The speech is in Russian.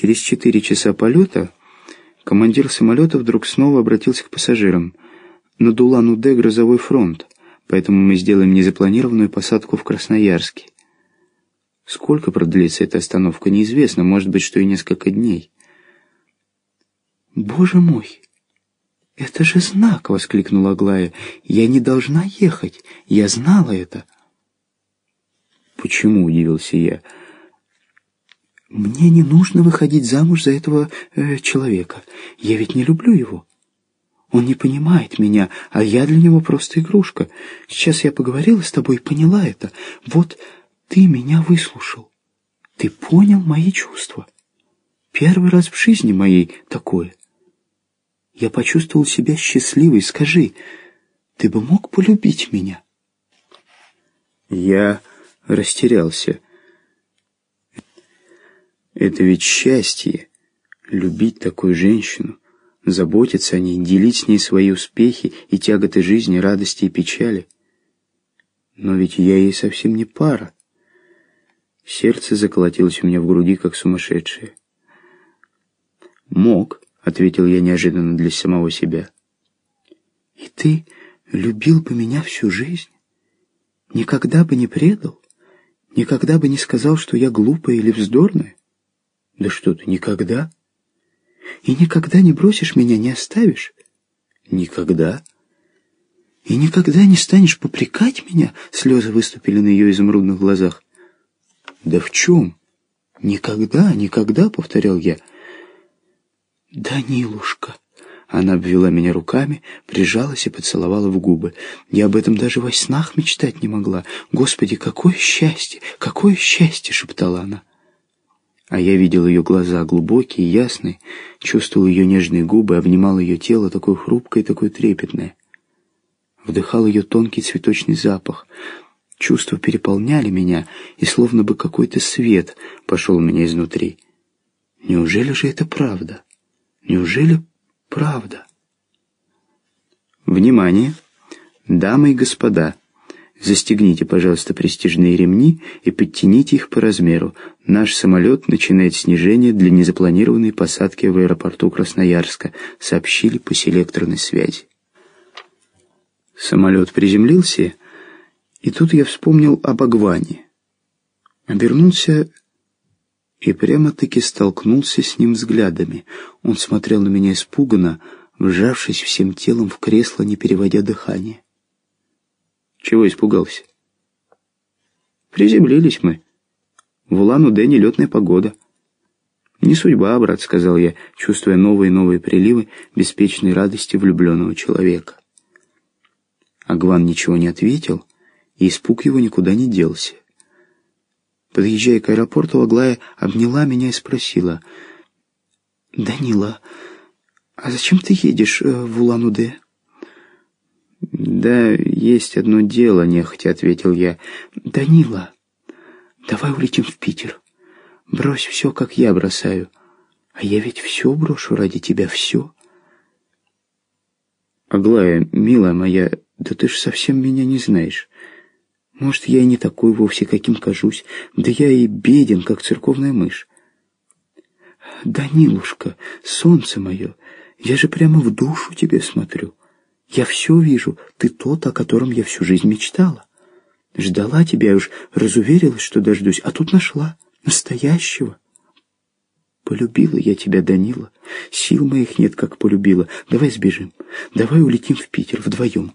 Через четыре часа полета командир самолета вдруг снова обратился к пассажирам. На Дулан-Удэ грозовой фронт, поэтому мы сделаем незапланированную посадку в Красноярске. Сколько продлится эта остановка, неизвестно, может быть, что и несколько дней. «Боже мой! Это же знак!» — воскликнула Аглая. «Я не должна ехать! Я знала это!» «Почему?» — удивился я. «Мне не нужно выходить замуж за этого э, человека. Я ведь не люблю его. Он не понимает меня, а я для него просто игрушка. Сейчас я поговорила с тобой и поняла это. Вот ты меня выслушал. Ты понял мои чувства. Первый раз в жизни моей такое. Я почувствовал себя счастливой. Скажи, ты бы мог полюбить меня?» Я растерялся. Это ведь счастье — любить такую женщину, заботиться о ней, делить с ней свои успехи и тяготы жизни, радости и печали. Но ведь я ей совсем не пара. Сердце заколотилось у меня в груди, как сумасшедшее. «Мог», — ответил я неожиданно для самого себя. «И ты любил бы меня всю жизнь? Никогда бы не предал?» Никогда бы не сказал, что я глупая или вздорная? Да что ты, никогда? И никогда не бросишь меня, не оставишь? Никогда. И никогда не станешь попрекать меня? Слезы выступили на ее изумрудных глазах. Да в чем? Никогда, никогда, повторял я. Данилушка. Она обвела меня руками, прижалась и поцеловала в губы. Я об этом даже во снах мечтать не могла. «Господи, какое счастье! Какое счастье!» — шептала она. А я видел ее глаза, глубокие, ясные, чувствовал ее нежные губы, обнимал ее тело, такое хрупкое и такое трепетное. Вдыхал ее тонкий цветочный запах. Чувства переполняли меня, и словно бы какой-то свет пошел у меня изнутри. Неужели же это правда? Неужели правда. Внимание! Дамы и господа, застегните, пожалуйста, престижные ремни и подтяните их по размеру. Наш самолет начинает снижение для незапланированной посадки в аэропорту Красноярска, сообщили по селекторной связи. Самолет приземлился, и тут я вспомнил об Агване. Обернулся и прямо-таки столкнулся с ним взглядами. Он смотрел на меня испуганно, вжавшись всем телом в кресло, не переводя дыхание. Чего испугался? Приземлились мы. В Улан-Удэ нелетная погода. «Не судьба, брат», — сказал я, чувствуя новые и новые приливы беспечной радости влюбленного человека. Агван ничего не ответил, и испуг его никуда не делся. Подъезжая к аэропорту, Аглая обняла меня и спросила. «Данила, а зачем ты едешь э, в Улан-Удэ?» «Да есть одно дело», — нехотя ответил я. «Данила, давай улетим в Питер. Брось все, как я бросаю. А я ведь все брошу ради тебя, все». «Аглая, милая моя, да ты ж совсем меня не знаешь. Может, я и не такой вовсе, каким кажусь, да я и беден, как церковная мышь. Данилушка, солнце мое, я же прямо в душу тебе смотрю. Я все вижу, ты тот, о котором я всю жизнь мечтала. Ждала тебя, уж разуверилась, что дождусь, а тут нашла настоящего. Полюбила я тебя, Данила. Сил моих нет, как полюбила. Давай сбежим. Давай улетим в Питер вдвоем.